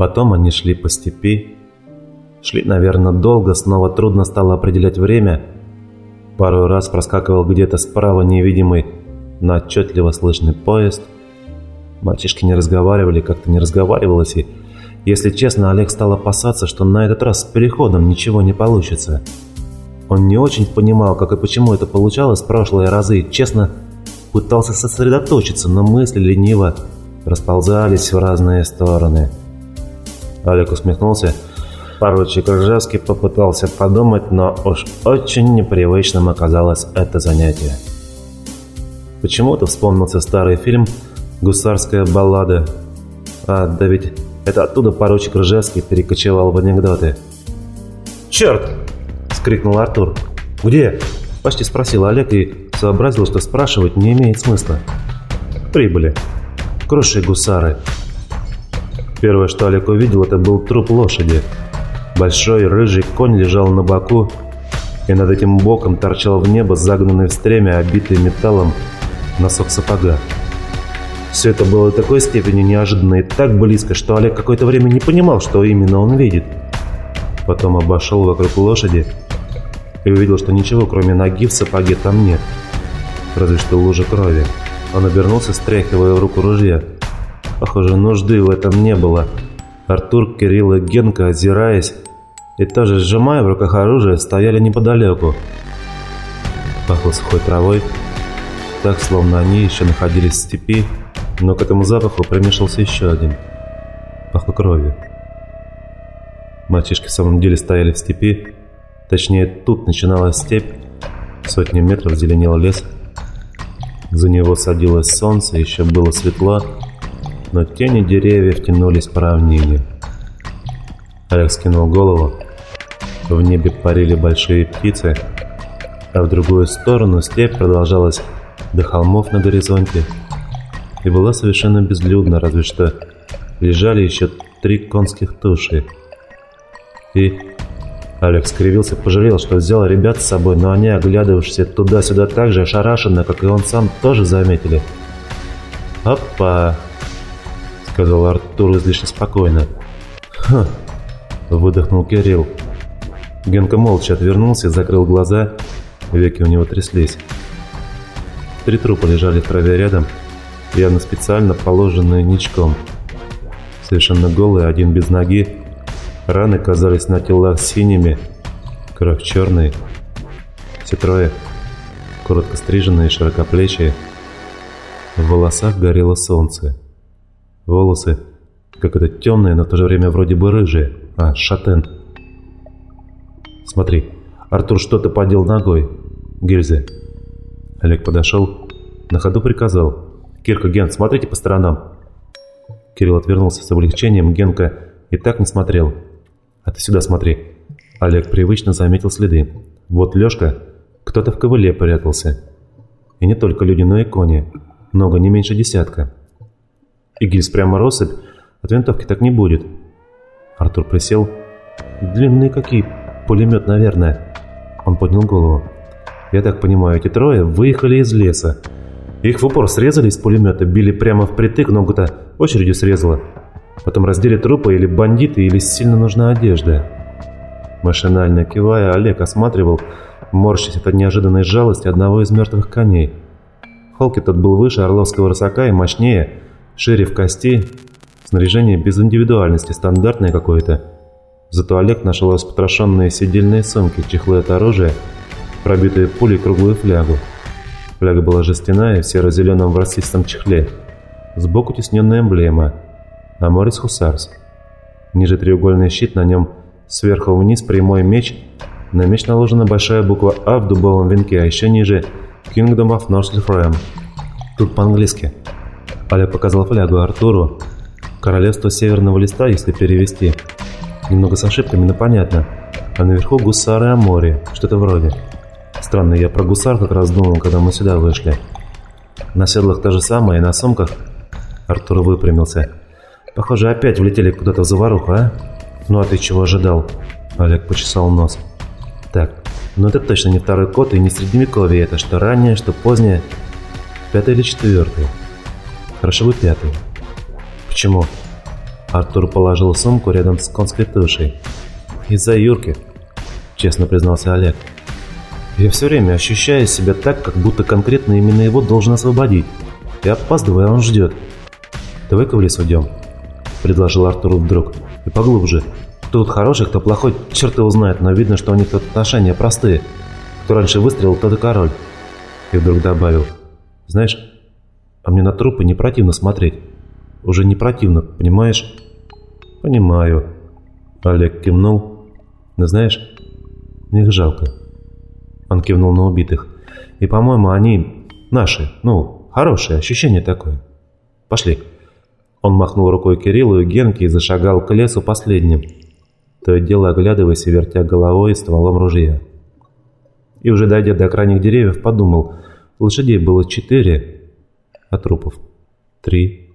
Потом они шли по степи. Шли, наверное, долго, снова трудно стало определять время. Пару раз проскакивал где-то справа невидимый, но отчетливо слышный поезд. Мальчишки не разговаривали, как-то не разговаривалось, и, если честно, Олег стал опасаться, что на этот раз с переходом ничего не получится. Он не очень понимал, как и почему это получалось в прошлые разы, честно, пытался сосредоточиться, но мысли лениво расползались в разные стороны. Олег усмехнулся. Поручик Ржевский попытался подумать, но уж очень непривычным оказалось это занятие. Почему-то вспомнился старый фильм «Гусарская баллада». А, да ведь это оттуда поручик Ржевский перекочевал в анекдоты. «Черт!» – скрикнул Артур. «Где?» – почти спросил Олег и сообразил, что спрашивать не имеет смысла. «Прибыли. Круши гусары». Первое, что Олег увидел, это был труп лошади. Большой рыжий конь лежал на боку, и над этим боком торчал в небо загнанный в стремя, обитый металлом носок сапога. Все это было в такой степени неожиданно и так близко, что Олег какое-то время не понимал, что именно он видит. Потом обошел вокруг лошади и увидел, что ничего, кроме ноги в сапоге, там нет. Разве что лужа крови. Он обернулся, стряхивая в руку ружье. Похоже, нужды в этом не было. Артур, Кирилл и Генка, озираясь и тоже сжимая в руках оружие, стояли неподалеку. Пахло сухой травой, так, словно они еще находились в степи, но к этому запаху примешался еще один. Пахло кровью. Мальчишки в самом деле стояли в степи, точнее, тут начиналась степь, сотни метров зеленел лес, за него садилось солнце, еще было светло, но тени деревьев тянулись по равнине. Олег скинул голову. В небе парили большие птицы, а в другую сторону степь продолжалась до холмов на горизонте и была совершенно безлюдна, разве что лежали еще три конских туши. И Олег скривился, пожалел, что взял ребят с собой, но они, оглядывавшись туда-сюда так же ошарашенно, как и он сам, тоже заметили. «Опа!» Сказал Артур излишне спокойно. «Ха!» – выдохнул Кирилл. Генка молча отвернулся закрыл глаза, веки у него тряслись. Три трупа лежали в траве рядом, явно специально положенные ничком. Совершенно голые, один без ноги. Раны казались на телах синими, кровь черной. Все трое, коротко стриженные, широкоплечие. В волосах горело солнце. Волосы, как это темные, но в то же время вроде бы рыжие. А, шатен. Смотри, Артур что-то подел ногой. Гильзы. Олег подошел, на ходу приказал. «Кирка, Ген, смотрите по сторонам». Кирилл отвернулся с облегчением, Генка и так не смотрел. «А ты сюда смотри». Олег привычно заметил следы. Вот Лёшка, кто-то в ковыле прятался. И не только люди, но и кони. Много, не меньше десятка. И гильз прямо россыпь. От винтовки так не будет. Артур присел. Длинные какие. Пулемет, наверное. Он поднял голову. Я так понимаю, эти трое выехали из леса. Их в упор срезали из пулемета, били прямо впритык, ногу-то очередью срезала. Потом раздели трупы или бандиты, или сильно нужна одежда. Машинально кивая, Олег осматривал, морщась от неожиданной жалости одного из мертвых коней. Холки тот был выше орловского рысака и мощнее, шире в кости, снаряжение без индивидуальности, стандартное какое-то. Зато Олег нашел распотрошенные сидельные сумки, чехлы от оружия, пробитые пулей круглую флягу. Фляга была жестяная, в серо-зеленом ворсистом чехле. Сбоку тесненная эмблема «Аморис Хусарс». Ниже треугольный щит, на нем сверху вниз прямой меч. На меч наложена большая буква «А» в дубовом венке, а еще ниже «Kingdom of North Frame». Тут по-английски. Аля показал флягу Артуру. Королевство Северного Листа, если перевести. Немного с ошибками, но понятно. А наверху гусары о море, что-то вроде. Странно, я про гусар как раз думал, когда мы сюда вышли. На седлах то же самое, и на сумках. Артур выпрямился. Похоже, опять влетели куда-то в заваруху, а? Ну а ты чего ожидал? Олег почесал нос. Так, ну это точно не второй код и не средневековье, это что раннее, что позднее. Пятый или четвертый. Хорошо бы пятый. Почему? Артур положил сумку рядом с конской. «Из-за Юрки», — честно признался Олег. «Я все время ощущаю себя так, как будто конкретно именно его должен освободить. Я опаздываю, а он ждет. Давай-ка в лес уйдем», — предложил Артур вдруг. «И поглубже. Кто тут хороший, кто плохой, черт его знает, но видно, что у них тут отношения простые. Кто раньше выстрелил, тот и король». И вдруг добавил. «Знаешь, а мне на трупы не противно смотреть. Уже не противно, понимаешь?» «Понимаю». Олег кивнул. «Но знаешь, мне их жалко». Он кивнул на убитых. «И, по-моему, они наши, ну, хорошие, ощущение такое. Пошли». Он махнул рукой Кириллу и Генке и зашагал к лесу последним, то и дело оглядываясь и вертя головой и стволом ружья. И уже дойдя до крайних деревьев, подумал, лошадей было четыре, а трупов три.